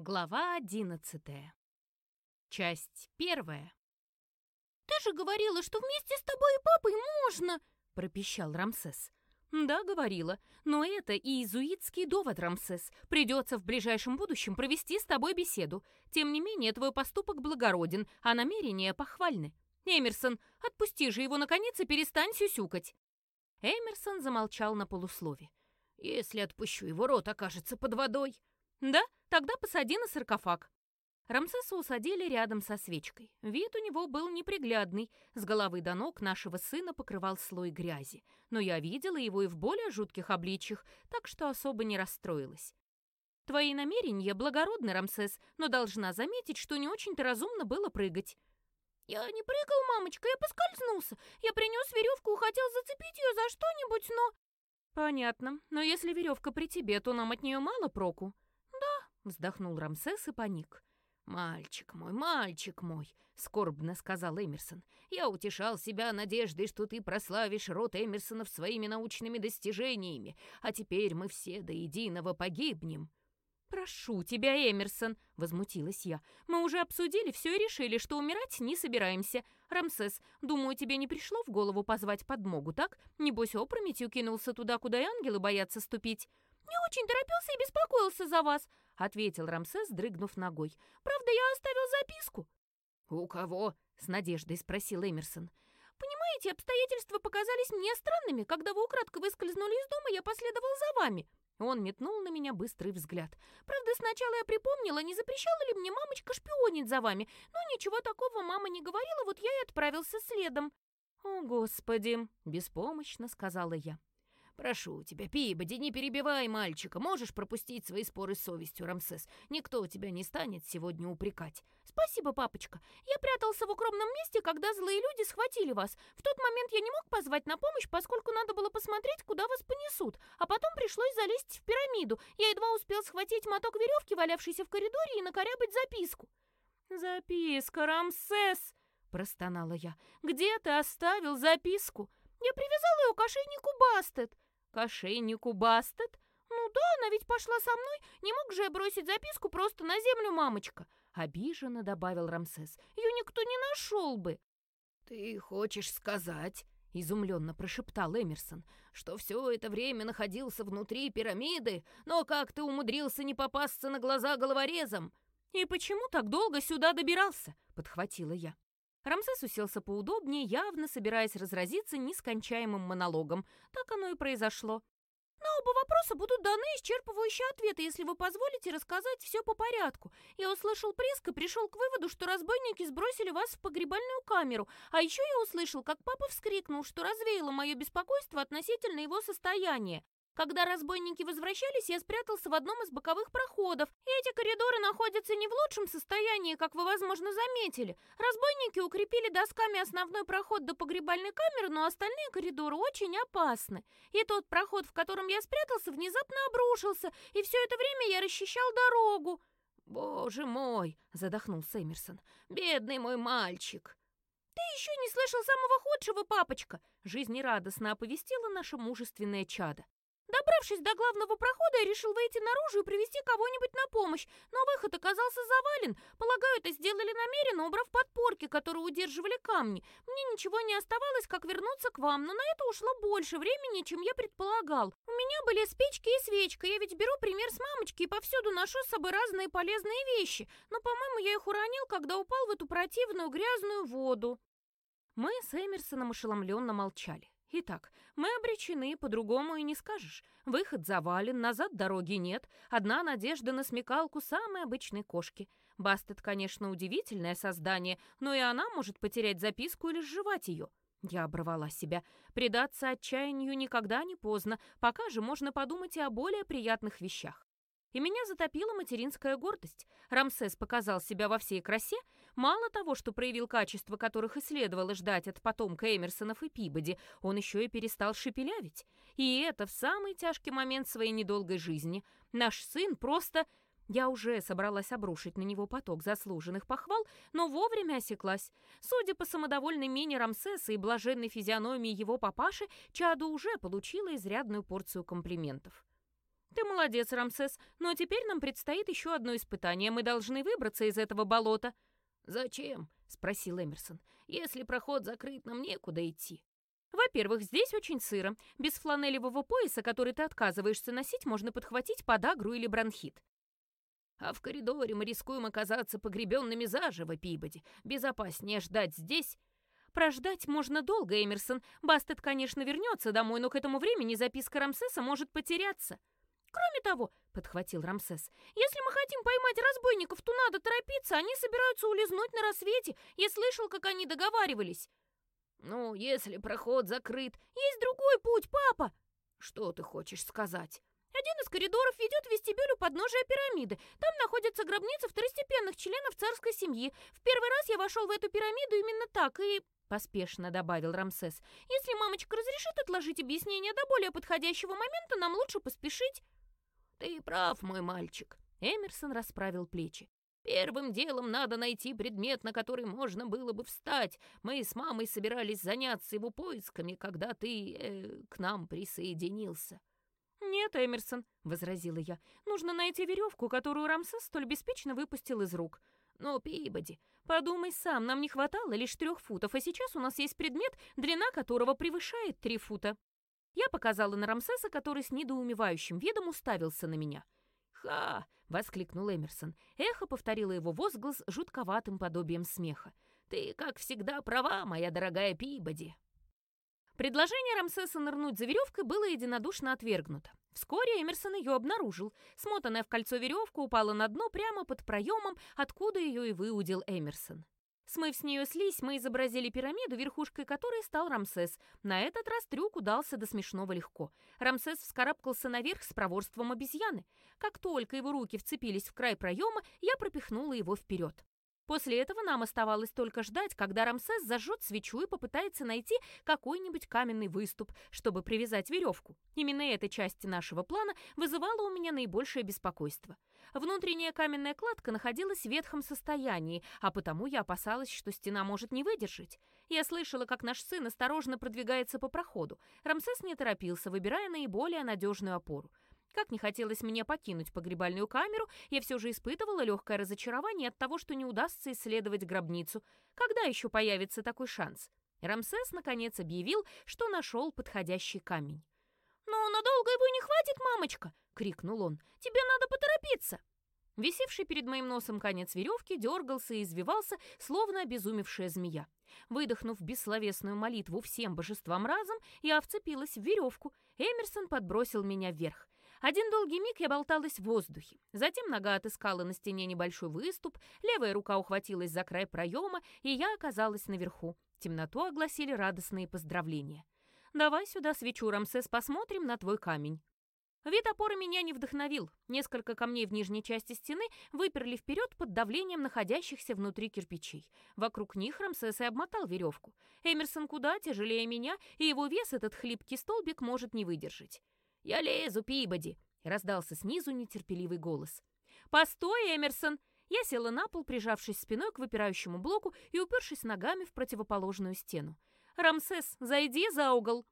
Глава одиннадцатая. Часть первая. «Ты же говорила, что вместе с тобой и папой можно!» — пропищал Рамсес. «Да, говорила. Но это и иезуитский довод, Рамсес. Придется в ближайшем будущем провести с тобой беседу. Тем не менее, твой поступок благороден, а намерения похвальны. Эмерсон, отпусти же его, наконец, и перестань сюсюкать». Эмерсон замолчал на полуслове. «Если отпущу его, рот окажется под водой». «Да? Тогда посади на саркофаг». Рамсеса усадили рядом со свечкой. Вид у него был неприглядный. С головы до ног нашего сына покрывал слой грязи. Но я видела его и в более жутких обличьях, так что особо не расстроилась. «Твои намерения благородны, Рамсес, но должна заметить, что не очень-то разумно было прыгать». «Я не прыгал, мамочка, я поскользнулся. Я принес веревку и хотел зацепить ее за что-нибудь, но...» «Понятно. Но если веревка при тебе, то нам от нее мало проку». Вздохнул Рамсес и паник. «Мальчик мой, мальчик мой», — скорбно сказал Эмерсон, «я утешал себя надеждой, что ты прославишь род Эмерсонов своими научными достижениями, а теперь мы все до единого погибнем». «Прошу тебя, Эмерсон», — возмутилась я. «Мы уже обсудили все и решили, что умирать не собираемся. Рамсес, думаю, тебе не пришло в голову позвать подмогу, так? Небось, опрометью кинулся туда, куда и ангелы боятся ступить». «Не очень торопился и беспокоился за вас», — ответил Рамсес, дрыгнув ногой. «Правда, я оставил записку». «У кого?» — с надеждой спросил Эмерсон. «Понимаете, обстоятельства показались мне странными. Когда вы украдко выскользнули из дома, я последовал за вами». Он метнул на меня быстрый взгляд. «Правда, сначала я припомнила, не запрещала ли мне мамочка шпионить за вами, но ничего такого мама не говорила, вот я и отправился следом». «О, Господи!» — беспомощно сказала я. «Прошу тебя, Пибоди, не перебивай мальчика. Можешь пропустить свои споры с совестью, Рамсес. Никто тебя не станет сегодня упрекать». «Спасибо, папочка. Я прятался в укромном месте, когда злые люди схватили вас. В тот момент я не мог позвать на помощь, поскольку надо было посмотреть, куда вас понесут. А потом пришлось залезть в пирамиду. Я едва успел схватить моток веревки, валявшийся в коридоре, и накорябать записку». «Записка, Рамсес!» — простонала я. «Где ты оставил записку?» «Я привязал ее к ошейнику Бастет». К ошейнику Бастет? Ну да, она ведь пошла со мной. Не мог же я бросить записку просто на землю, мамочка. Обиженно добавил Рамсес. Ее никто не нашел бы. Ты хочешь сказать, изумленно прошептал Эмерсон, что все это время находился внутри пирамиды, но как ты умудрился не попасться на глаза головорезом? И почему так долго сюда добирался? подхватила я. Рамсес уселся поудобнее, явно собираясь разразиться нескончаемым монологом. Так оно и произошло. На оба вопроса будут даны исчерпывающие ответы, если вы позволите рассказать все по порядку. Я услышал преск и пришел к выводу, что разбойники сбросили вас в погребальную камеру. А еще я услышал, как папа вскрикнул, что развеяло мое беспокойство относительно его состояния. Когда разбойники возвращались, я спрятался в одном из боковых проходов, и эти коридоры находятся не в лучшем состоянии, как вы, возможно, заметили. Разбойники укрепили досками основной проход до погребальной камеры, но остальные коридоры очень опасны. И тот проход, в котором я спрятался, внезапно обрушился, и все это время я расчищал дорогу. «Боже мой!» — задохнулся Эмерсон. «Бедный мой мальчик!» «Ты еще не слышал самого худшего, папочка!» — жизнерадостно оповестила наше мужественное чадо. Добравшись до главного прохода, я решил выйти наружу и привести кого-нибудь на помощь, но выход оказался завален. Полагаю, это сделали намеренно, убрав подпорки, которые удерживали камни. Мне ничего не оставалось, как вернуться к вам, но на это ушло больше времени, чем я предполагал. У меня были спички и свечка, я ведь беру пример с мамочки и повсюду ношу с собой разные полезные вещи, но, по-моему, я их уронил, когда упал в эту противную грязную воду. Мы с Эмерсоном ошеломленно молчали. Итак, мы обречены, по-другому и не скажешь. Выход завален, назад дороги нет. Одна надежда на смекалку самой обычной кошки. Бастет, конечно, удивительное создание, но и она может потерять записку или сживать ее. Я оборвала себя. Предаться отчаянию никогда не поздно, пока же можно подумать и о более приятных вещах и меня затопила материнская гордость. Рамсес показал себя во всей красе. Мало того, что проявил качества, которых и следовало ждать от потомка Эмерсонов и Пибоди, он еще и перестал шепелявить. И это в самый тяжкий момент своей недолгой жизни. Наш сын просто... Я уже собралась обрушить на него поток заслуженных похвал, но вовремя осеклась. Судя по самодовольной мине Рамсеса и блаженной физиономии его папаши, Чаду уже получила изрядную порцию комплиментов. «Ты молодец, Рамсес, но теперь нам предстоит еще одно испытание. Мы должны выбраться из этого болота». «Зачем?» — спросил Эмерсон. «Если проход закрыт, нам некуда идти». Во-первых, здесь очень сыро. Без фланелевого пояса, который ты отказываешься носить, можно подхватить подагру или бронхит. А в коридоре мы рискуем оказаться погребенными заживо, Пибоди. Безопаснее ждать здесь. Прождать можно долго, Эмерсон. Бастет, конечно, вернется домой, но к этому времени записка Рамсеса может потеряться. Кроме того, подхватил Рамсес, если мы хотим поймать разбойников, то надо торопиться, они собираются улизнуть на рассвете. Я слышал, как они договаривались. Ну, если проход закрыт... Есть другой путь, папа! Что ты хочешь сказать? Один из коридоров ведет в вестибюль у подножия пирамиды. Там находится гробница второстепенных членов царской семьи. В первый раз я вошел в эту пирамиду именно так и... Поспешно добавил Рамсес. «Если мамочка разрешит отложить объяснение до более подходящего момента, нам лучше поспешить». «Ты прав, мой мальчик», — Эмерсон расправил плечи. Первым делом надо найти предмет, на который можно было бы встать. Мы с мамой собирались заняться его поисками, когда ты э, к нам присоединился». «Нет, Эмерсон», — возразила я, — «нужно найти веревку, которую Рамсес столь беспечно выпустил из рук». «Ну, Пибоди, подумай сам, нам не хватало лишь трех футов, а сейчас у нас есть предмет, длина которого превышает три фута». Я показала на Рамсеса, который с недоумевающим видом уставился на меня. «Ха!» — воскликнул Эмерсон. Эхо повторило его возглас жутковатым подобием смеха. «Ты, как всегда, права, моя дорогая Пибоди!» Предложение Рамсеса нырнуть за веревкой было единодушно отвергнуто. Вскоре Эмерсон ее обнаружил. Смотанная в кольцо веревка упала на дно прямо под проемом, откуда ее и выудил Эмерсон. Смыв с нее слизь, мы изобразили пирамиду, верхушкой которой стал Рамсес. На этот раз трюк удался до смешного легко. Рамсес вскарабкался наверх с проворством обезьяны. Как только его руки вцепились в край проема, я пропихнула его вперед. После этого нам оставалось только ждать, когда Рамсес зажжет свечу и попытается найти какой-нибудь каменный выступ, чтобы привязать веревку. Именно эта часть нашего плана вызывала у меня наибольшее беспокойство. Внутренняя каменная кладка находилась в ветхом состоянии, а потому я опасалась, что стена может не выдержать. Я слышала, как наш сын осторожно продвигается по проходу. Рамсес не торопился, выбирая наиболее надежную опору. Как не хотелось мне покинуть погребальную камеру, я все же испытывала легкое разочарование от того, что не удастся исследовать гробницу. Когда еще появится такой шанс? Рамсес, наконец, объявил, что нашел подходящий камень. «Но надолго его не хватит, мамочка!» — крикнул он. «Тебе надо поторопиться!» Висевший перед моим носом конец веревки дергался и извивался, словно обезумевшая змея. Выдохнув бессловесную молитву всем божествам разом, я вцепилась в веревку. Эмерсон подбросил меня вверх. Один долгий миг я болталась в воздухе. Затем нога отыскала на стене небольшой выступ, левая рука ухватилась за край проема, и я оказалась наверху. Темноту огласили радостные поздравления. «Давай сюда свечу, Рамсес, посмотрим на твой камень». Вид опоры меня не вдохновил. Несколько камней в нижней части стены выперли вперед под давлением находящихся внутри кирпичей. Вокруг них Рамсес и обмотал веревку. Эмерсон куда тяжелее меня, и его вес этот хлипкий столбик может не выдержать. «Я лезу, Пибоди!» — раздался снизу нетерпеливый голос. «Постой, Эмерсон!» Я села на пол, прижавшись спиной к выпирающему блоку и упершись ногами в противоположную стену. «Рамсес, зайди за угол!»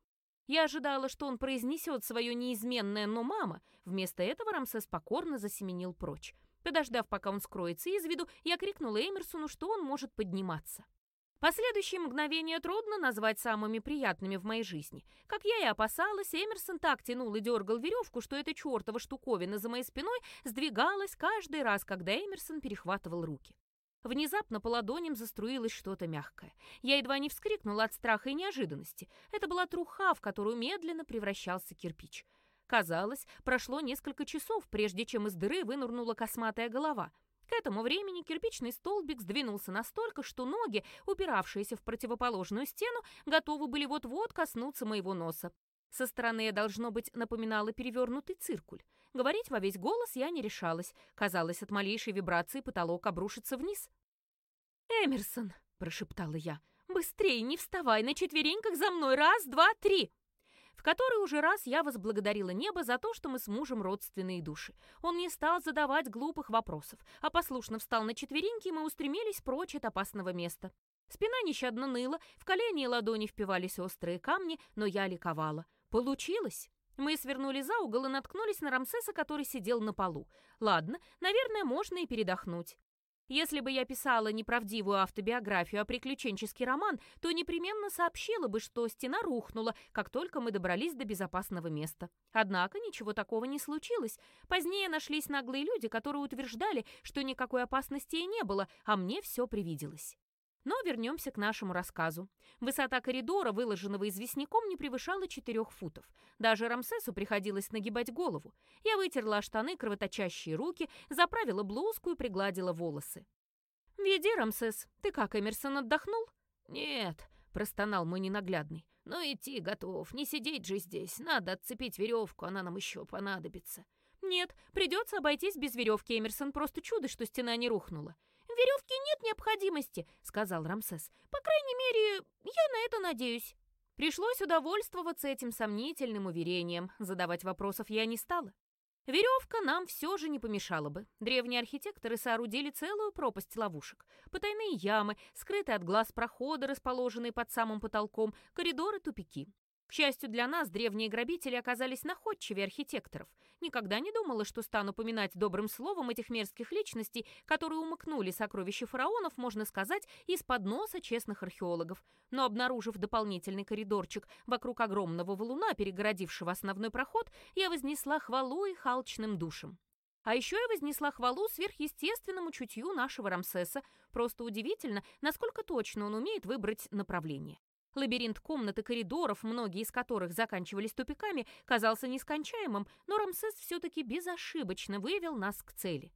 Я ожидала, что он произнесет свое неизменное «но мама». Вместо этого Рамсес покорно засеменил прочь. Подождав, пока он скроется из виду, я крикнула Эмерсону, что он может подниматься. Последующие мгновения трудно назвать самыми приятными в моей жизни. Как я и опасалась, Эмерсон так тянул и дергал веревку, что эта чертова штуковина за моей спиной сдвигалась каждый раз, когда Эмерсон перехватывал руки. Внезапно по ладоням заструилось что-то мягкое. Я едва не вскрикнула от страха и неожиданности. Это была труха, в которую медленно превращался кирпич. Казалось, прошло несколько часов, прежде чем из дыры вынырнула косматая голова — к этому времени кирпичный столбик сдвинулся настолько, что ноги, упиравшиеся в противоположную стену, готовы были вот-вот коснуться моего носа. Со стороны я, должно быть, напоминала перевернутый циркуль. Говорить во весь голос я не решалась. Казалось, от малейшей вибрации потолок обрушится вниз. «Эмерсон!» — прошептала я. «Быстрей, не вставай, на четвереньках за мной! Раз, два, три!» В который уже раз я возблагодарила небо за то, что мы с мужем родственные души. Он не стал задавать глупых вопросов, а послушно встал на четвереньки, и мы устремились прочь от опасного места. Спина нещадно ныла, в колени и ладони впивались острые камни, но я ликовала. Получилось! Мы свернули за угол и наткнулись на Рамсеса, который сидел на полу. Ладно, наверное, можно и передохнуть. Если бы я писала неправдивую автобиографию, а приключенческий роман, то непременно сообщила бы, что стена рухнула, как только мы добрались до безопасного места. Однако ничего такого не случилось. Позднее нашлись наглые люди, которые утверждали, что никакой опасности и не было, а мне все привиделось. Но вернемся к нашему рассказу. Высота коридора, выложенного известняком, не превышала четырех футов. Даже Рамсесу приходилось нагибать голову. Я вытерла штаны, кровоточащие руки, заправила блузку и пригладила волосы. «Веди, Рамсес. Ты как, Эмерсон, отдохнул?» «Нет», — простонал мой ненаглядный. «Но идти готов. Не сидеть же здесь. Надо отцепить веревку, она нам еще понадобится». «Нет, придется обойтись без веревки, Эмерсон. Просто чудо, что стена не рухнула веревке нет необходимости», — сказал Рамсес. «По крайней мере, я на это надеюсь». Пришлось удовольствоваться этим сомнительным уверением. Задавать вопросов я не стала. Веревка нам все же не помешала бы. Древние архитекторы соорудили целую пропасть ловушек. Потайные ямы, скрытые от глаз проходы, расположенные под самым потолком, коридоры, тупики. К счастью для нас, древние грабители оказались находчивее архитекторов. Никогда не думала, что стану поминать добрым словом этих мерзких личностей, которые умыкнули сокровища фараонов, можно сказать, из-под носа честных археологов. Но обнаружив дополнительный коридорчик вокруг огромного валуна, перегородившего основной проход, я вознесла хвалу и халчным душам. А еще я вознесла хвалу сверхъестественному чутью нашего Рамсеса. Просто удивительно, насколько точно он умеет выбрать направление. Лабиринт комнат и коридоров, многие из которых заканчивались тупиками, казался нескончаемым, но Рамсес все-таки безошибочно вывел нас к цели.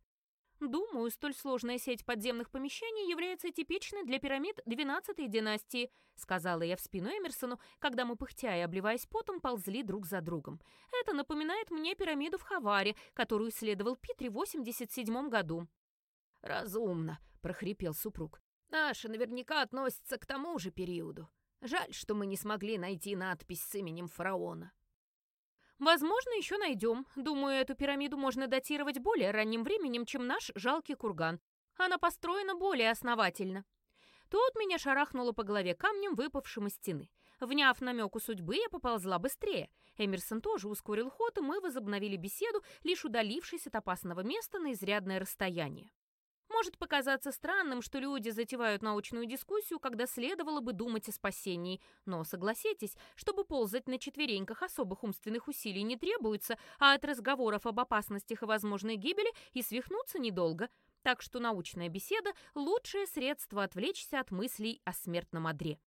Думаю, столь сложная сеть подземных помещений является типичной для пирамид XII династии, сказала я в спину Эмерсону, когда мы, пыхтя и обливаясь потом, ползли друг за другом. Это напоминает мне пирамиду в Хаваре, которую исследовал Питри в 87 году. «Разумно», — прохрипел супруг. «Наши наверняка относятся к тому же периоду». Жаль, что мы не смогли найти надпись с именем фараона. Возможно, еще найдем. Думаю, эту пирамиду можно датировать более ранним временем, чем наш жалкий курган. Она построена более основательно. Тут меня шарахнуло по голове камнем, выпавшим из стены. Вняв намеку судьбы, я поползла быстрее. Эмерсон тоже ускорил ход, и мы возобновили беседу, лишь удалившись от опасного места на изрядное расстояние. Может показаться странным, что люди затевают научную дискуссию, когда следовало бы думать о спасении, но согласитесь, чтобы ползать на четвереньках особых умственных усилий не требуется, а от разговоров об опасностях и возможной гибели и свихнуться недолго. Так что научная беседа – лучшее средство отвлечься от мыслей о смертном одре.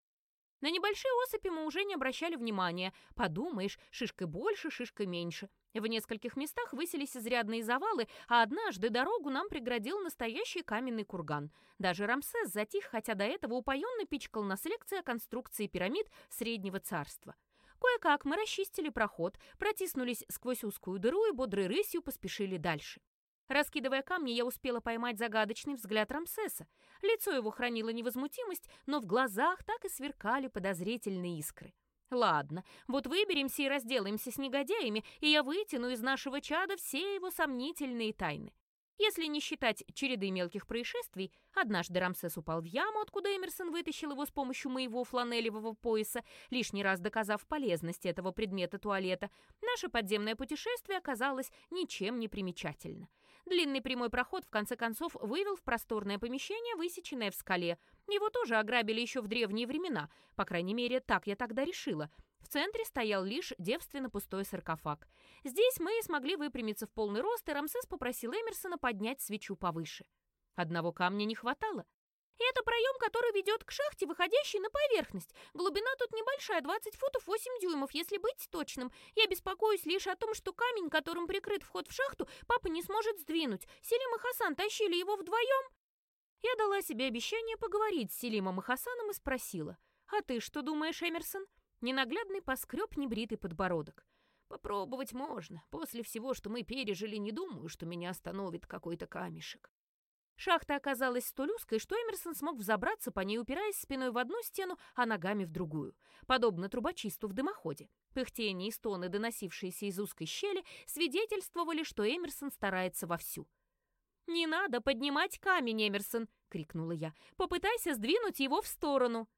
На небольшие осыпи мы уже не обращали внимания. Подумаешь, шишкой больше, шишкой меньше. В нескольких местах высились изрядные завалы, а однажды дорогу нам преградил настоящий каменный курган. Даже Рамсес затих, хотя до этого упоенно пичкал нас лекции о конструкции пирамид Среднего Царства. Кое-как мы расчистили проход, протиснулись сквозь узкую дыру и бодрой рысью поспешили дальше. Раскидывая камни, я успела поймать загадочный взгляд Рамсеса. Лицо его хранило невозмутимость, но в глазах так и сверкали подозрительные искры. Ладно, вот выберемся и разделаемся с негодяями, и я вытяну из нашего чада все его сомнительные тайны. Если не считать череды мелких происшествий, однажды Рамсес упал в яму, откуда Эмерсон вытащил его с помощью моего фланелевого пояса, лишний раз доказав полезность этого предмета туалета, наше подземное путешествие оказалось ничем не примечательно. Длинный прямой проход в конце концов вывел в просторное помещение, высеченное в скале. Его тоже ограбили еще в древние времена, по крайней мере, так я тогда решила. В центре стоял лишь девственно пустой саркофаг. Здесь мы смогли выпрямиться в полный рост, и Рамсес попросил Эмерсона поднять свечу повыше. Одного камня не хватало. Это проем, который ведет к шахте, выходящей на поверхность. Глубина тут небольшая, 20 футов 8 дюймов, если быть точным. Я беспокоюсь лишь о том, что камень, которым прикрыт вход в шахту, папа не сможет сдвинуть. Селим и Хасан тащили его вдвоем. Я дала себе обещание поговорить с Селимом и Хасаном и спросила. «А ты что думаешь, Эмерсон?» Ненаглядный поскреб небритый подбородок. «Попробовать можно. После всего, что мы пережили, не думаю, что меня остановит какой-то камешек». Шахта оказалась столь узкой, что Эмерсон смог взобраться по ней, упираясь спиной в одну стену, а ногами в другую, подобно трубочисту в дымоходе. Пыхтение и стоны, доносившиеся из узкой щели, свидетельствовали, что Эмерсон старается вовсю. «Не надо поднимать камень, Эмерсон!» — крикнула я. «Попытайся сдвинуть его в сторону!»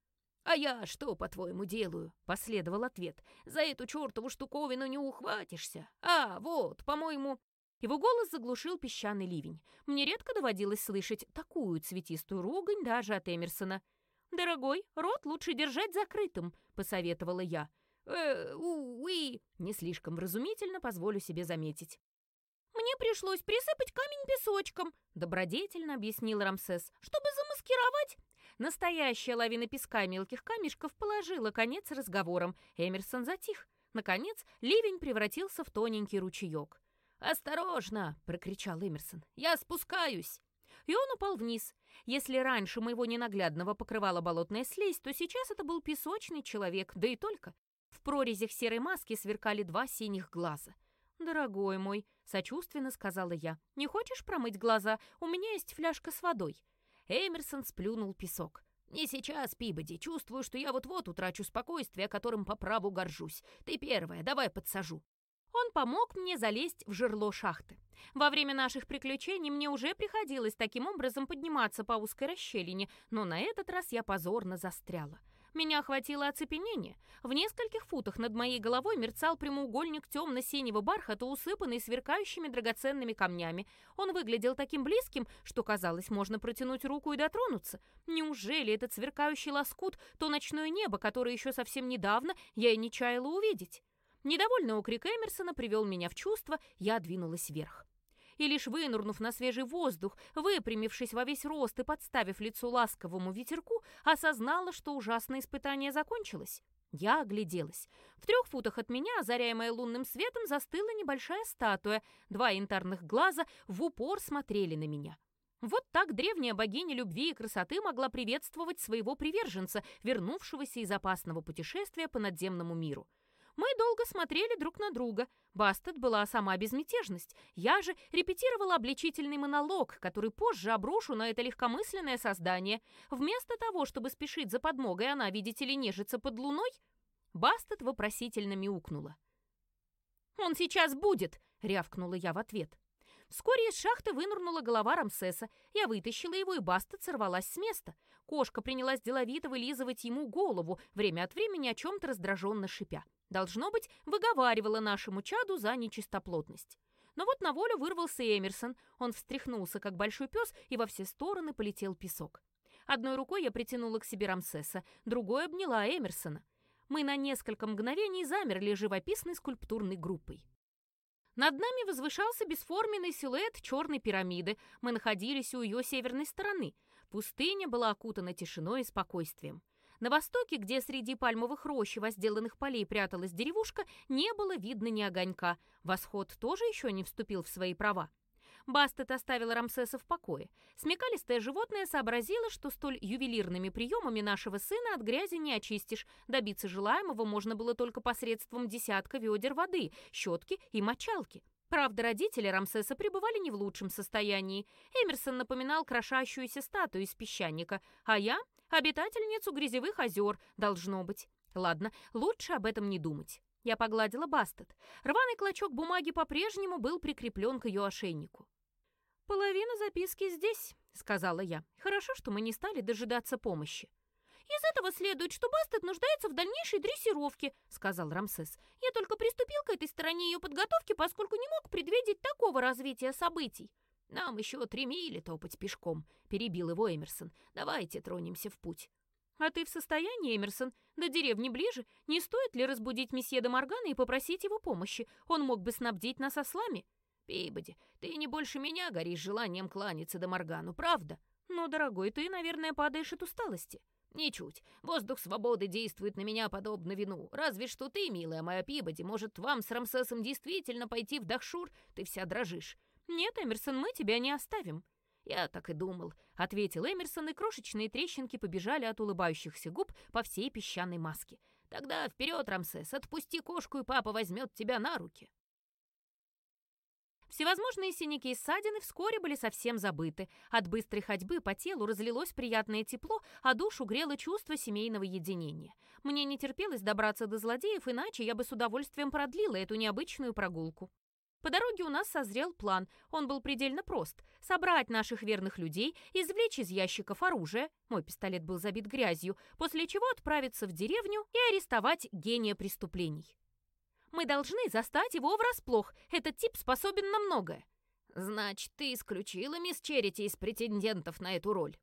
«А я что, по-твоему, делаю?» — последовал ответ. «За эту чертову штуковину не ухватишься. А, вот, по-моему...» Его голос заглушил песчаный ливень. Мне редко доводилось слышать такую цветистую ругань даже от Эмерсона. «Дорогой, рот лучше держать закрытым», — посоветовала я. «Э, уи!» — не слишком вразумительно позволю себе заметить. «Мне пришлось присыпать камень песочком», — добродетельно объяснил Рамсес, «чтобы замаскировать Настоящая лавина песка и мелких камешков положила конец разговорам. Эмерсон затих. Наконец, ливень превратился в тоненький ручеек. «Осторожно!» — прокричал Эмерсон. «Я спускаюсь!» И он упал вниз. Если раньше моего ненаглядного покрывала болотная слизь, то сейчас это был песочный человек, да и только. В прорезях серой маски сверкали два синих глаза. «Дорогой мой», — сочувственно сказала я, — «не хочешь промыть глаза? У меня есть фляжка с водой». Эмерсон сплюнул песок. «Не сейчас, Пибоди. Чувствую, что я вот-вот утрачу спокойствие, которым по праву горжусь. Ты первая, давай подсажу». Он помог мне залезть в жерло шахты. Во время наших приключений мне уже приходилось таким образом подниматься по узкой расщелине, но на этот раз я позорно застряла. Меня охватило оцепенение. В нескольких футах над моей головой мерцал прямоугольник темно-синего бархата, усыпанный сверкающими драгоценными камнями. Он выглядел таким близким, что казалось, можно протянуть руку и дотронуться. Неужели этот сверкающий лоскут — то ночное небо, которое еще совсем недавно я и не чаяла увидеть? Недовольный окрик Эмерсона привел меня в чувство, я двинулась вверх и лишь вынурнув на свежий воздух, выпрямившись во весь рост и подставив лицо ласковому ветерку, осознала, что ужасное испытание закончилось. Я огляделась. В трех футах от меня, озаряемая лунным светом, застыла небольшая статуя. Два янтарных глаза в упор смотрели на меня. Вот так древняя богиня любви и красоты могла приветствовать своего приверженца, вернувшегося из опасного путешествия по надземному миру. Мы долго смотрели друг на друга. Бастет была сама безмятежность. Я же репетировала обличительный монолог, который позже оброшу на это легкомысленное создание. Вместо того, чтобы спешить за подмогой, она, видите ли, нежится под луной, Бастет вопросительно мяукнула. «Он сейчас будет!» — рявкнула я в ответ. Вскоре из шахты вынырнула голова Рамсеса. Я вытащила его, и Бастет сорвалась с места. Кошка принялась деловито вылизывать ему голову, время от времени о чем-то раздраженно шипя. Должно быть, выговаривала нашему чаду за нечистоплотность. Но вот на волю вырвался Эмерсон. Он встряхнулся, как большой пес, и во все стороны полетел песок. Одной рукой я притянула к себе Рамсеса, другой обняла Эмерсона. Мы на несколько мгновений замерли живописной скульптурной группой. Над нами возвышался бесформенный силуэт черной пирамиды. Мы находились у ее северной стороны. Пустыня была окутана тишиной и спокойствием. На востоке, где среди пальмовых рощ и возделанных полей пряталась деревушка, не было видно ни огонька. Восход тоже еще не вступил в свои права. Бастет оставила Рамсеса в покое. Смекалистое животное сообразило, что столь ювелирными приемами нашего сына от грязи не очистишь. Добиться желаемого можно было только посредством десятка ведер воды, щетки и мочалки. Правда, родители Рамсеса пребывали не в лучшем состоянии. Эмерсон напоминал крошащуюся статую из песчаника, а я Обитательницу грязевых озер, должно быть. Ладно, лучше об этом не думать. Я погладила Бастет. Рваный клочок бумаги по-прежнему был прикреплен к ее ошейнику. «Половина записки здесь», — сказала я. «Хорошо, что мы не стали дожидаться помощи». «Из этого следует, что Бастет нуждается в дальнейшей дрессировке», — сказал Рамсес. «Я только приступил к этой стороне ее подготовки, поскольку не мог предвидеть такого развития событий». «Нам еще три мили топать пешком», — перебил его Эмерсон. «Давайте тронемся в путь». «А ты в состоянии, Эмерсон? До деревни ближе. Не стоит ли разбудить месье де Моргана и попросить его помощи? Он мог бы снабдить нас ослами». «Пибоди, ты не больше меня горишь желанием кланяться де Моргану, правда?» «Но, дорогой, ты, наверное, падаешь от усталости». «Ничуть. Воздух свободы действует на меня подобно вину. Разве что ты, милая моя Пибоди, может, вам с Рамсесом действительно пойти в Дахшур? Ты вся дрожишь. «Нет, Эмерсон, мы тебя не оставим». «Я так и думал», — ответил Эмерсон, и крошечные трещинки побежали от улыбающихся губ по всей песчаной маске. «Тогда вперед, Рамсес, отпусти кошку, и папа возьмет тебя на руки». Всевозможные синяки и ссадины вскоре были совсем забыты. От быстрой ходьбы по телу разлилось приятное тепло, а душу грело чувство семейного единения. Мне не терпелось добраться до злодеев, иначе я бы с удовольствием продлила эту необычную прогулку. По дороге у нас созрел план. Он был предельно прост. Собрать наших верных людей, извлечь из ящиков оружие, мой пистолет был забит грязью, после чего отправиться в деревню и арестовать гения преступлений. Мы должны застать его врасплох. Этот тип способен на многое. Значит, ты исключила мисс Черити из претендентов на эту роль?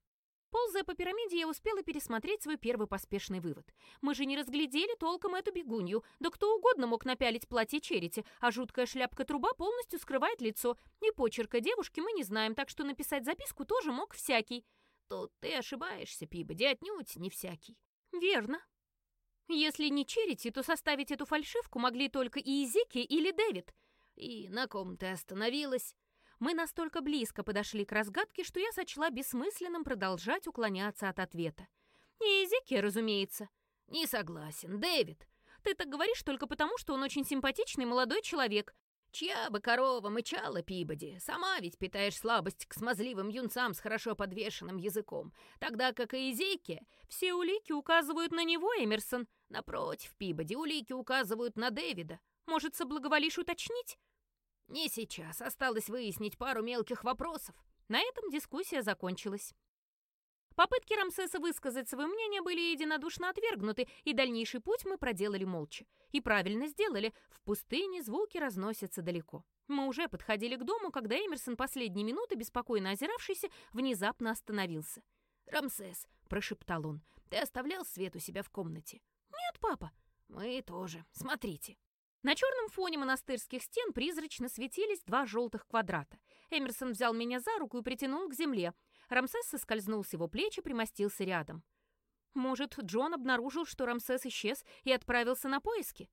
Ползая по пирамиде, я успела пересмотреть свой первый поспешный вывод. Мы же не разглядели толком эту бегунью, да кто угодно мог напялить платье Черити, а жуткая шляпка-труба полностью скрывает лицо. И почерка девушки мы не знаем, так что написать записку тоже мог всякий. Тут ты ошибаешься, Пибоди, отнюдь не всякий. Верно. Если не Черити, то составить эту фальшивку могли только и Изеки или Дэвид. И на ком ты остановилась? Мы настолько близко подошли к разгадке, что я сочла бессмысленным продолжать уклоняться от ответа. Не Эзекия, разумеется. Не согласен. Дэвид. Ты так говоришь только потому, что он очень симпатичный молодой человек. Чья бы корова мычала, Пибоди? Сама ведь питаешь слабость к смазливым юнцам с хорошо подвешенным языком. Тогда как и Эзекия, все улики указывают на него, Эмерсон. Напротив, Пибоди, улики указывают на Дэвида. Может, соблаговолишь уточнить? Не сейчас, осталось выяснить пару мелких вопросов. На этом дискуссия закончилась. Попытки Рамсеса высказать свое мнение были единодушно отвергнуты, и дальнейший путь мы проделали молча. И правильно сделали, в пустыне звуки разносятся далеко. Мы уже подходили к дому, когда Эмерсон, последние минуты, беспокойно озиравшийся, внезапно остановился. «Рамсес», — прошептал он, — «ты оставлял свет у себя в комнате?» «Нет, папа». «Мы тоже. Смотрите». На черном фоне монастырских стен призрачно светились два желтых квадрата. Эмерсон взял меня за руку и притянул к земле. Рамсес соскользнул с его плеч и примостился рядом. Может, Джон обнаружил, что Рамсес исчез и отправился на поиски?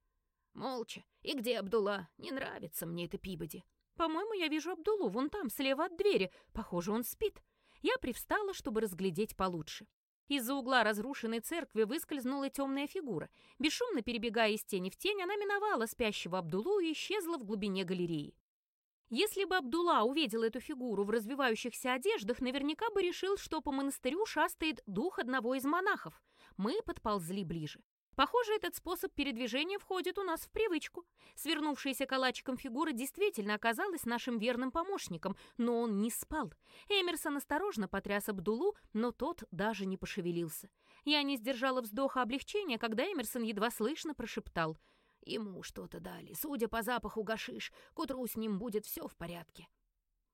Молча. И где Абдулла? Не нравится мне это Пибоди. По-моему, я вижу Абдулу вон там, слева от двери. Похоже, он спит. Я привстала, чтобы разглядеть получше. Из-за угла разрушенной церкви выскользнула темная фигура. Бесшумно перебегая из тени в тень, она миновала спящего Абдулу и исчезла в глубине галереи. Если бы Абдулла увидел эту фигуру в развивающихся одеждах, наверняка бы решил, что по монастырю шастает дух одного из монахов. Мы подползли ближе. Похоже, этот способ передвижения входит у нас в привычку. Свернувшаяся калачиком фигура действительно оказалась нашим верным помощником, но он не спал. Эмерсон осторожно потряс Абдулу, но тот даже не пошевелился. Я не сдержала вздоха облегчения, когда Эмерсон едва слышно прошептал. «Ему что-то дали. Судя по запаху гашиш, к утру с ним будет все в порядке».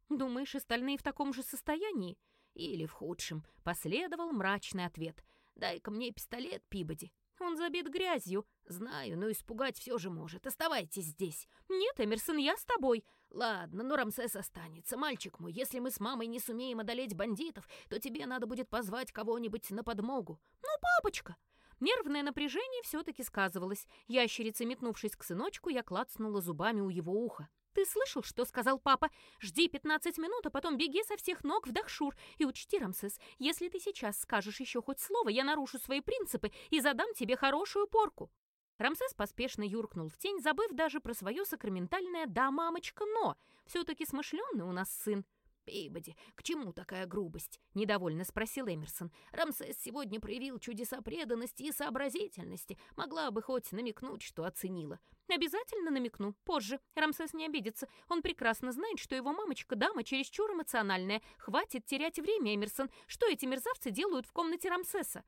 «Думаешь, остальные в таком же состоянии?» «Или в худшем», — последовал мрачный ответ. «Дай-ка мне пистолет, Пибоди». Он забит грязью. Знаю, но испугать все же может. Оставайтесь здесь. Нет, Эмерсон, я с тобой. Ладно, но Рамсес останется. Мальчик мой, если мы с мамой не сумеем одолеть бандитов, то тебе надо будет позвать кого-нибудь на подмогу. Ну, папочка. Нервное напряжение все-таки сказывалось. Ящерица, метнувшись к сыночку, я клацнула зубами у его уха. «Ты слышал, что сказал папа? Жди 15 минут, а потом беги со всех ног в Дахшур. И учти, Рамсес, если ты сейчас скажешь еще хоть слово, я нарушу свои принципы и задам тебе хорошую порку». Рамсес поспешно юркнул в тень, забыв даже про свое сакраментальное «да, мамочка, но». Все-таки смышленный у нас сын. «Пибоди, к чему такая грубость?» — недовольно спросил Эмерсон. «Рамсес сегодня проявил чудеса преданности и сообразительности. Могла бы хоть намекнуть, что оценила». «Обязательно намекну. Позже. Рамсес не обидится. Он прекрасно знает, что его мамочка дама чересчур эмоциональная. Хватит терять время, Эмерсон. Что эти мерзавцы делают в комнате Рамсеса?»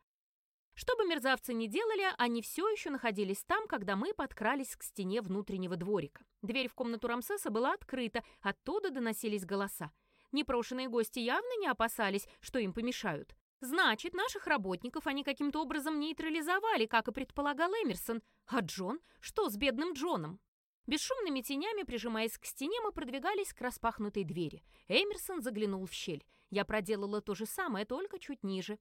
Что бы мерзавцы ни делали, они все еще находились там, когда мы подкрались к стене внутреннего дворика. Дверь в комнату Рамсеса была открыта, оттуда доносились голоса. Непрошенные гости явно не опасались, что им помешают. Значит, наших работников они каким-то образом нейтрализовали, как и предполагал Эмерсон. А Джон? Что с бедным Джоном? Бесшумными тенями, прижимаясь к стене, мы продвигались к распахнутой двери. Эмерсон заглянул в щель. Я проделала то же самое, только чуть ниже.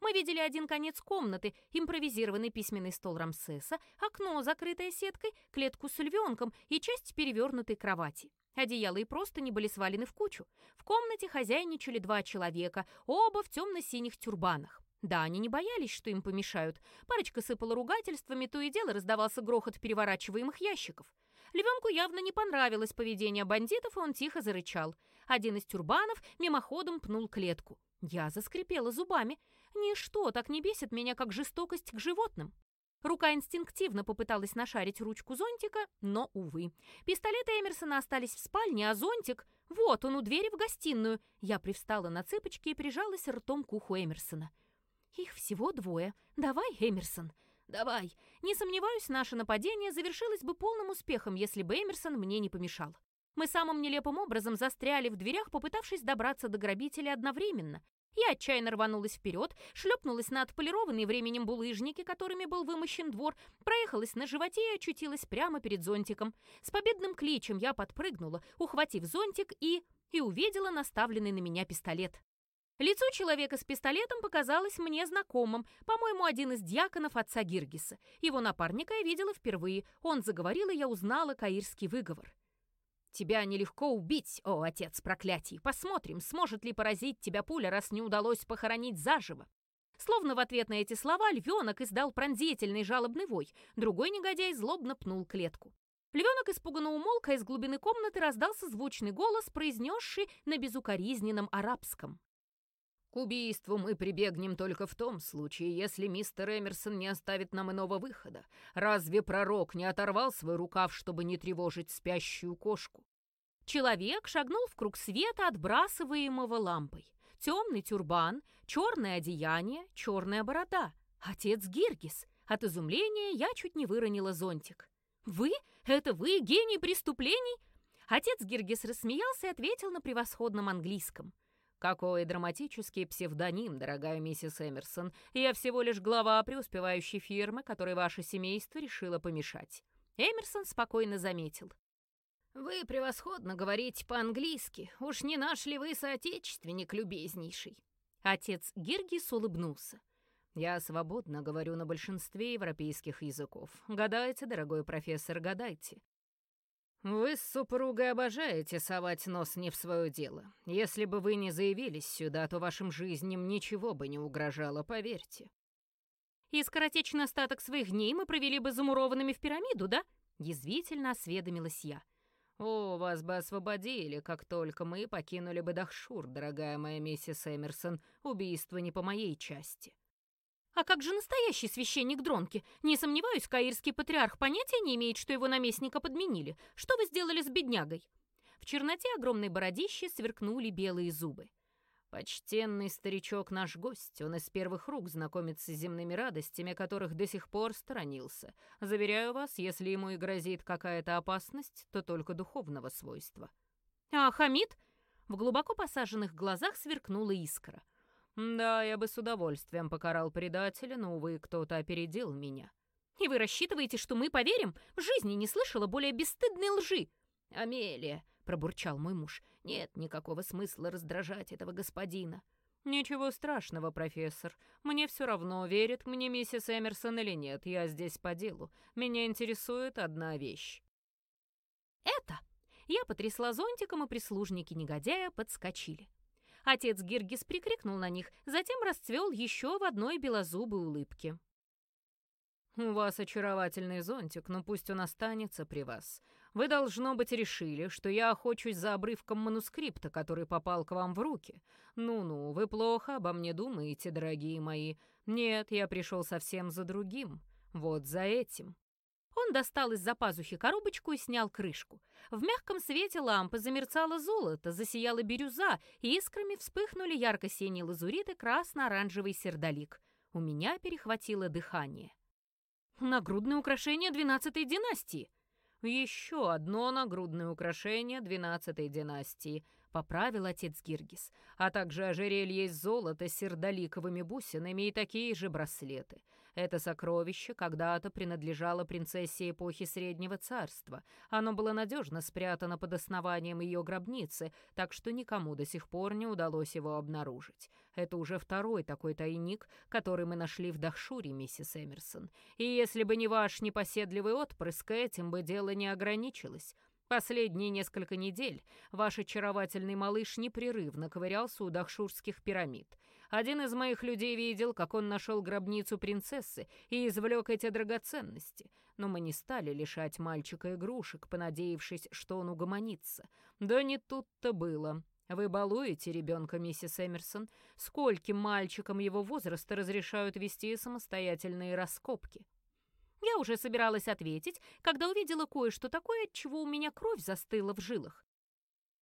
Мы видели один конец комнаты, импровизированный письменный стол Рамсеса, окно, закрытое сеткой, клетку с львенком и часть перевернутой кровати. Одеяло и простыни были свалены в кучу. В комнате хозяйничали два человека, оба в темно-синих тюрбанах. Да, они не боялись, что им помешают. Парочка сыпала ругательствами, то и дело раздавался грохот переворачиваемых ящиков. Львенку явно не понравилось поведение бандитов, и он тихо зарычал. Один из тюрбанов мимоходом пнул клетку. Я заскрипела зубами. Ничто так не бесит меня, как жестокость к животным. Рука инстинктивно попыталась нашарить ручку зонтика, но, увы. Пистолеты Эмерсона остались в спальне, а зонтик... Вот он у двери в гостиную. Я привстала на цыпочки и прижалась ртом к уху Эмерсона. Их всего двое. Давай, Эмерсон, давай. Не сомневаюсь, наше нападение завершилось бы полным успехом, если бы Эмерсон мне не помешал. Мы самым нелепым образом застряли в дверях, попытавшись добраться до грабителя одновременно. Я отчаянно рванулась вперед, шлепнулась на отполированные временем булыжники, которыми был вымощен двор, проехалась на животе и очутилась прямо перед зонтиком. С победным кличем я подпрыгнула, ухватив зонтик и... и увидела наставленный на меня пистолет. Лицо человека с пистолетом показалось мне знакомым, по-моему, один из дьяконов отца Гиргиса. Его напарника я видела впервые. Он заговорил, и я узнала каирский выговор. «Тебя нелегко убить, о, отец проклятий! Посмотрим, сможет ли поразить тебя пуля, раз не удалось похоронить заживо!» Словно в ответ на эти слова львенок издал пронзительный жалобный вой, другой негодяй злобно пнул клетку. Львенок испуганно умолк, а из глубины комнаты раздался звучный голос, произнесший на безукоризненном арабском. «К убийству мы прибегнем только в том случае, если мистер Эмерсон не оставит нам иного выхода. Разве пророк не оторвал свой рукав, чтобы не тревожить спящую кошку?» Человек шагнул в круг света, отбрасываемого лампой. Темный тюрбан, черное одеяние, черная борода. Отец Гиргис. От изумления я чуть не выронила зонтик. «Вы? Это вы, гений преступлений?» Отец Гиргис рассмеялся и ответил на превосходном английском. «Какой драматический псевдоним, дорогая миссис Эмерсон. Я всего лишь глава преуспевающей фирмы, которой ваше семейство решило помешать». Эмерсон спокойно заметил. «Вы превосходно говорите по-английски. Уж не наш ли вы соотечественник, любезнейший?» Отец Гиргис улыбнулся. «Я свободно говорю на большинстве европейских языков. Гадайте, дорогой профессор, гадайте. «Вы с супругой обожаете совать нос не в свое дело. Если бы вы не заявились сюда, то вашим жизням ничего бы не угрожало, поверьте». «И скоротечный остаток своих дней мы провели бы замурованными в пирамиду, да?» Язвительно осведомилась я. «О, вас бы освободили, как только мы покинули бы Дахшур, дорогая моя миссис Эмерсон. Убийство не по моей части». А как же настоящий священник Дронки? Не сомневаюсь, каирский патриарх понятия не имеет, что его наместника подменили. Что вы сделали с беднягой?» В черноте огромной бородищи сверкнули белые зубы. «Почтенный старичок наш гость, он из первых рук знакомится с земными радостями, которых до сих пор сторонился. Заверяю вас, если ему и грозит какая-то опасность, то только духовного свойства». «А Хамид?» В глубоко посаженных глазах сверкнула искра. «Да, я бы с удовольствием покарал предателя, но, увы, кто-то опередил меня». «И вы рассчитываете, что мы поверим? В жизни не слышала более бесстыдной лжи!» «Амелия», — пробурчал мой муж, — «нет никакого смысла раздражать этого господина». «Ничего страшного, профессор. Мне все равно, верит мне миссис Эмерсон или нет. Я здесь по делу. Меня интересует одна вещь». «Это?» Я потрясла зонтиком, и прислужники негодяя подскочили. Отец Гиргис прикрикнул на них, затем расцвел еще в одной белозубой улыбке. «У вас очаровательный зонтик, но пусть он останется при вас. Вы, должно быть, решили, что я охочусь за обрывком манускрипта, который попал к вам в руки. Ну-ну, вы плохо обо мне думаете, дорогие мои. Нет, я пришел совсем за другим. Вот за этим». Он достал из-за пазухи коробочку и снял крышку. В мягком свете лампы замерцало золото, засияла бирюза, и искрами вспыхнули ярко-синий лазурит и красно-оранжевый сердолик. У меня перехватило дыхание. Нагрудное украшение двенадцатой династии. Еще одно нагрудное украшение двенадцатой династии, поправил отец Гиргис, а также ожерелье из золота с сердоликовыми бусинами и такие же браслеты. Это сокровище когда-то принадлежало принцессе эпохи Среднего Царства. Оно было надежно спрятано под основанием ее гробницы, так что никому до сих пор не удалось его обнаружить. Это уже второй такой тайник, который мы нашли в Дахшуре, миссис Эмерсон. И если бы не ваш непоседливый отпрыск, этим бы дело не ограничилось. Последние несколько недель ваш очаровательный малыш непрерывно ковырялся у дахшурских пирамид. Один из моих людей видел, как он нашел гробницу принцессы и извлек эти драгоценности. Но мы не стали лишать мальчика игрушек, понадеявшись, что он угомонится. Да не тут-то было. Вы балуете ребенка, миссис Эмерсон? Скольким мальчикам его возраста разрешают вести самостоятельные раскопки? Я уже собиралась ответить, когда увидела кое-что такое, от чего у меня кровь застыла в жилах.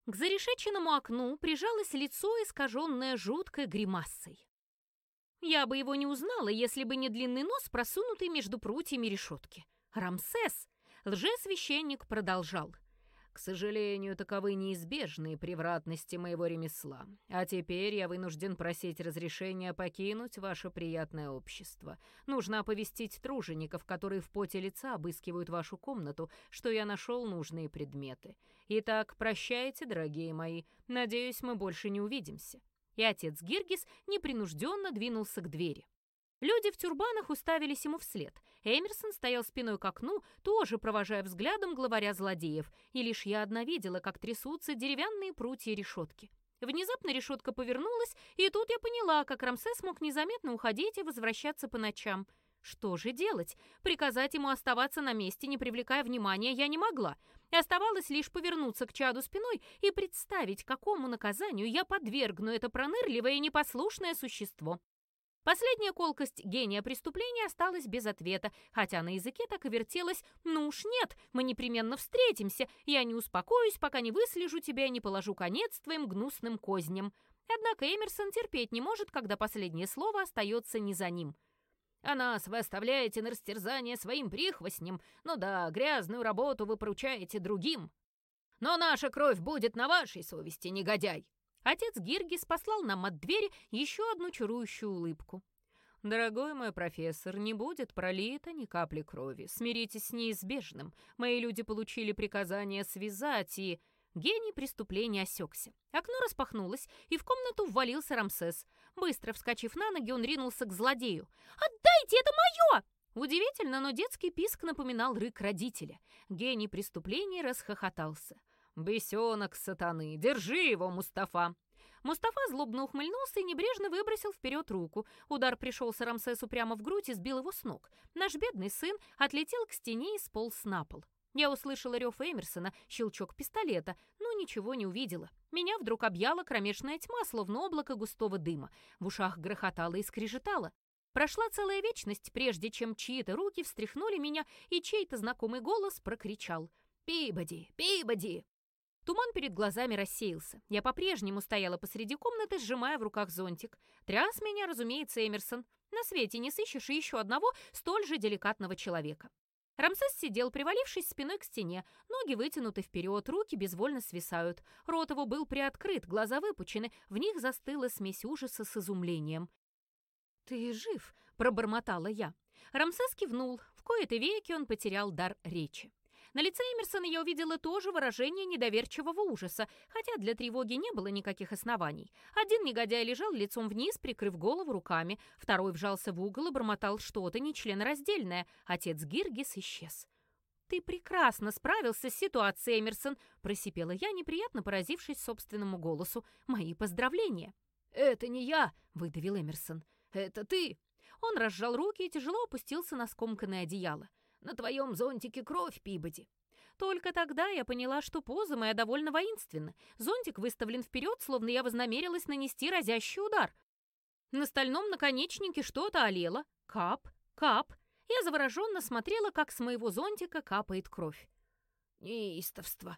К зарешеченному окну прижалось лицо, искаженное жуткой гримассой. Я бы его не узнала, если бы не длинный нос, просунутый между прутьями решетки. «Рамсес!» Лжесвященник продолжал. «К сожалению, таковы неизбежные превратности моего ремесла. А теперь я вынужден просить разрешения покинуть ваше приятное общество. Нужно оповестить тружеников, которые в поте лица обыскивают вашу комнату, что я нашел нужные предметы. Итак, прощайте, дорогие мои. Надеюсь, мы больше не увидимся» и отец Гиргис непринужденно двинулся к двери. Люди в тюрбанах уставились ему вслед. Эмерсон стоял спиной к окну, тоже провожая взглядом главаря злодеев, и лишь я одна видела, как трясутся деревянные прутья решетки. Внезапно решетка повернулась, и тут я поняла, как Рамсес мог незаметно уходить и возвращаться по ночам. Что же делать? Приказать ему оставаться на месте, не привлекая внимания, я не могла. Оставалось лишь повернуться к чаду спиной и представить, какому наказанию я подвергну это пронырливое и непослушное существо. Последняя колкость гения преступления осталась без ответа, хотя на языке так и вертелось «Ну уж нет, мы непременно встретимся, я не успокоюсь, пока не выслежу тебя и не положу конец твоим гнусным козням». Однако Эмерсон терпеть не может, когда последнее слово остается не за ним – а нас вы оставляете на растерзание своим прихвостням. Ну да, грязную работу вы поручаете другим. Но наша кровь будет на вашей совести, негодяй!» Отец Гиргис послал нам от двери еще одну чарующую улыбку. «Дорогой мой профессор, не будет пролито ни капли крови. Смиритесь с неизбежным. Мои люди получили приказание связать и...» Гений преступления осекся. Окно распахнулось, и в комнату ввалился Рамсес. Быстро вскочив на ноги, он ринулся к злодею. «Отдайте, это мое!» Удивительно, но детский писк напоминал рык родителя. Гений преступления расхохотался. «Бесенок сатаны! Держи его, Мустафа!» Мустафа злобно ухмыльнулся и небрежно выбросил вперед руку. Удар пришелся Рамсесу прямо в грудь и сбил его с ног. Наш бедный сын отлетел к стене и сполз на пол. Я услышала рев Эмерсона, щелчок пистолета, но ничего не увидела. Меня вдруг объяла кромешная тьма, словно облако густого дыма. В ушах грохотало и скрежетало. Прошла целая вечность, прежде чем чьи-то руки встряхнули меня, и чей-то знакомый голос прокричал «Пибоди! Пибоди!». Туман перед глазами рассеялся. Я по-прежнему стояла посреди комнаты, сжимая в руках зонтик. Тряс меня, разумеется, Эмерсон. На свете не сыщешь еще одного столь же деликатного человека. Рамсес сидел, привалившись спиной к стене, ноги вытянуты вперед, руки безвольно свисают. Рот его был приоткрыт, глаза выпучены, в них застыла смесь ужаса с изумлением. «Ты жив?» — пробормотала я. Рамсес кивнул. В кои-то веки он потерял дар речи. На лице Эмерсона я увидела тоже выражение недоверчивого ужаса, хотя для тревоги не было никаких оснований. Один негодяй лежал лицом вниз, прикрыв голову руками, второй вжался в угол и бормотал что-то нечленораздельное. Отец Гиргис исчез. «Ты прекрасно справился с ситуацией, Эмерсон», — просипела я, неприятно поразившись собственному голосу. «Мои поздравления». «Это не я», — выдавил Эмерсон. «Это ты». Он разжал руки и тяжело опустился на скомканное одеяло. На твоем зонтике кровь, Пибоди!» Только тогда я поняла, что поза моя довольно воинственна. Зонтик выставлен вперед, словно я вознамерилась нанести разящий удар. На стальном наконечнике что-то олело. Кап, кап. Я завороженно смотрела, как с моего зонтика капает кровь. «Неистовство»,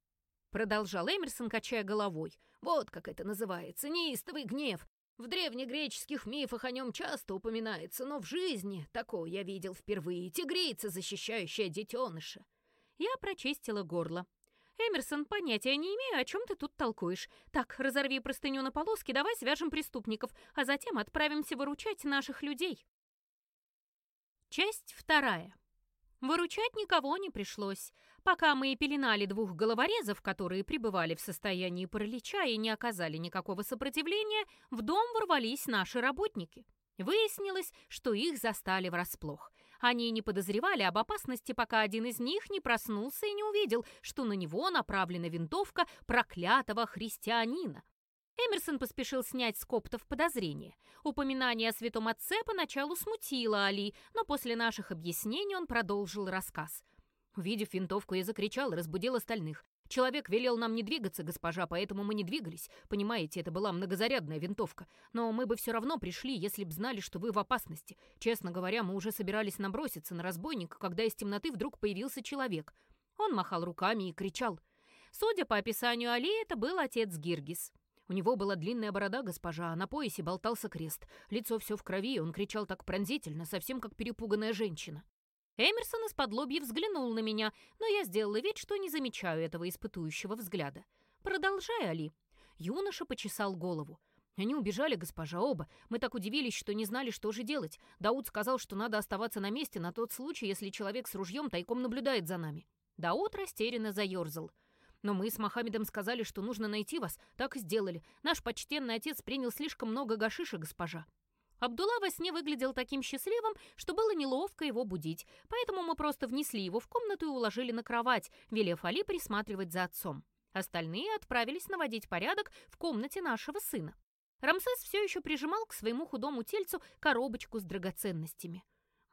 — продолжал Эмерсон, качая головой. «Вот как это называется, неистовый гнев. В древнегреческих мифах о нем часто упоминается, но в жизни такое я видел впервые. Тигрица, защищающая детеныша. Я прочистила горло. «Эмерсон, понятия не имею, о чем ты тут толкуешь. Так, разорви простыню на полоски, давай свяжем преступников, а затем отправимся выручать наших людей». Часть вторая. Выручать никого не пришлось. Пока мы пеленали двух головорезов, которые пребывали в состоянии паралича и не оказали никакого сопротивления, в дом ворвались наши работники. Выяснилось, что их застали врасплох. Они не подозревали об опасности, пока один из них не проснулся и не увидел, что на него направлена винтовка проклятого христианина. Эмерсон поспешил снять с коптов подозрения. Упоминание о святом отце поначалу смутило Али, но после наших объяснений он продолжил рассказ. Увидев винтовку, я закричал и разбудил остальных. Человек велел нам не двигаться, госпожа, поэтому мы не двигались. Понимаете, это была многозарядная винтовка. Но мы бы все равно пришли, если б знали, что вы в опасности. Честно говоря, мы уже собирались наброситься на разбойника, когда из темноты вдруг появился человек. Он махал руками и кричал. Судя по описанию Али, это был отец Гиргис. У него была длинная борода госпожа, а на поясе болтался крест. Лицо все в крови, он кричал так пронзительно, совсем как перепуганная женщина. Эмерсон из-под лобья взглянул на меня, но я сделала вид, что не замечаю этого испытующего взгляда. «Продолжай, Али». Юноша почесал голову. Они убежали, госпожа, оба. Мы так удивились, что не знали, что же делать. Дауд сказал, что надо оставаться на месте на тот случай, если человек с ружьем тайком наблюдает за нами. Дауд растерянно заерзал. Но мы с Мохаммедом сказали, что нужно найти вас. Так и сделали. Наш почтенный отец принял слишком много гашиша, госпожа. Абдулла во сне выглядел таким счастливым, что было неловко его будить, поэтому мы просто внесли его в комнату и уложили на кровать, велев Али присматривать за отцом. Остальные отправились наводить порядок в комнате нашего сына. Рамсес все еще прижимал к своему худому тельцу коробочку с драгоценностями.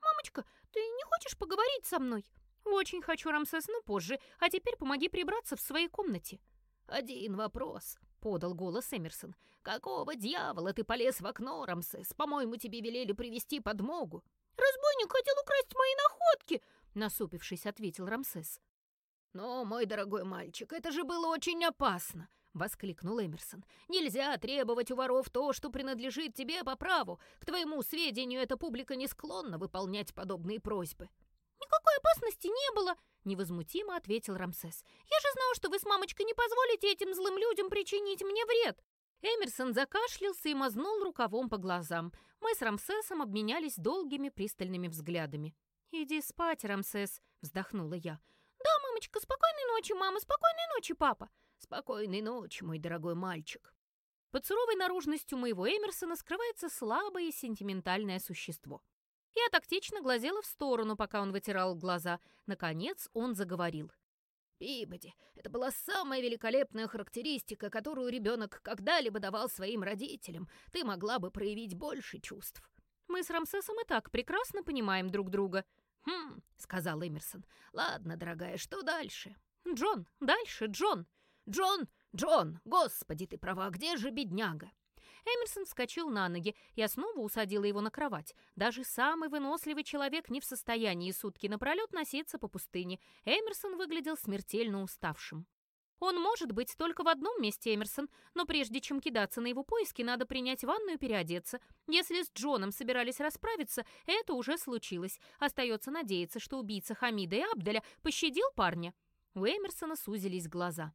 «Мамочка, ты не хочешь поговорить со мной?» «Очень хочу, Рамсес, но позже, а теперь помоги прибраться в своей комнате». «Один вопрос», — подал голос Эмерсон. «Какого дьявола ты полез в окно, Рамсес? По-моему, тебе велели привести подмогу». «Разбойник хотел украсть мои находки!» — насупившись, ответил Рамсес. «Но, мой дорогой мальчик, это же было очень опасно!» — воскликнул Эмерсон. «Нельзя требовать у воров то, что принадлежит тебе по праву. К твоему сведению, эта публика не склонна выполнять подобные просьбы». «Никакой опасности не было!» — невозмутимо ответил Рамсес. «Я же знал, что вы с мамочкой не позволите этим злым людям причинить мне вред!» Эмерсон закашлялся и мазнул рукавом по глазам. Мы с Рамсесом обменялись долгими пристальными взглядами. «Иди спать, Рамсес», — вздохнула я. «Да, мамочка, спокойной ночи, мама, спокойной ночи, папа». «Спокойной ночи, мой дорогой мальчик». Под суровой наружностью моего Эмерсона скрывается слабое сентиментальное существо. Я тактично глазела в сторону, пока он вытирал глаза. Наконец он заговорил. Пибоди, это была самая великолепная характеристика, которую ребенок когда-либо давал своим родителям. Ты могла бы проявить больше чувств. Мы с Рамсесом и так прекрасно понимаем друг друга. «Хм», — сказал Эмерсон. «Ладно, дорогая, что дальше?» «Джон, дальше, Джон!» «Джон, Джон, господи, ты права, где же бедняга?» Эмерсон вскочил на ноги. Я снова усадила его на кровать. Даже самый выносливый человек не в состоянии сутки напролет носиться по пустыне. Эмерсон выглядел смертельно уставшим. Он может быть только в одном месте, Эмерсон, но прежде чем кидаться на его поиски, надо принять ванну и переодеться. Если с Джоном собирались расправиться, это уже случилось. Остается надеяться, что убийца Хамида и Абделя пощадил парня. У Эмерсона сузились глаза.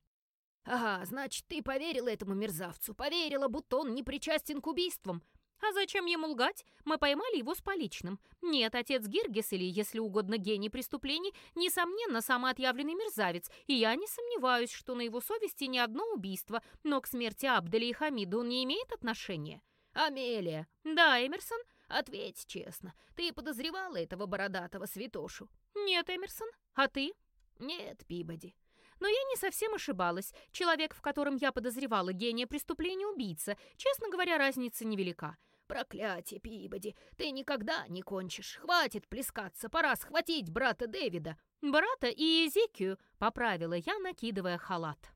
«Ага, значит, ты поверила этому мерзавцу, поверила, будто он не причастен к убийствам». «А зачем ему лгать? Мы поймали его с поличным. Нет, отец Гиргис, или, если угодно, гений преступлений, несомненно, самоотъявленный мерзавец, и я не сомневаюсь, что на его совести не одно убийство, но к смерти Абдали и Хамида он не имеет отношения». «Амелия!» «Да, Эмерсон?» «Ответь честно, ты подозревала этого бородатого святошу?» «Нет, Эмерсон. А ты?» «Нет, Пибоди. Но я не совсем ошибалась. Человек, в котором я подозревала гения преступления, убийца. Честно говоря, разница невелика. «Проклятие, Пибоди, ты никогда не кончишь. Хватит плескаться, пора схватить брата Дэвида». «Брата и Эзекию», — поправила я, накидывая халат.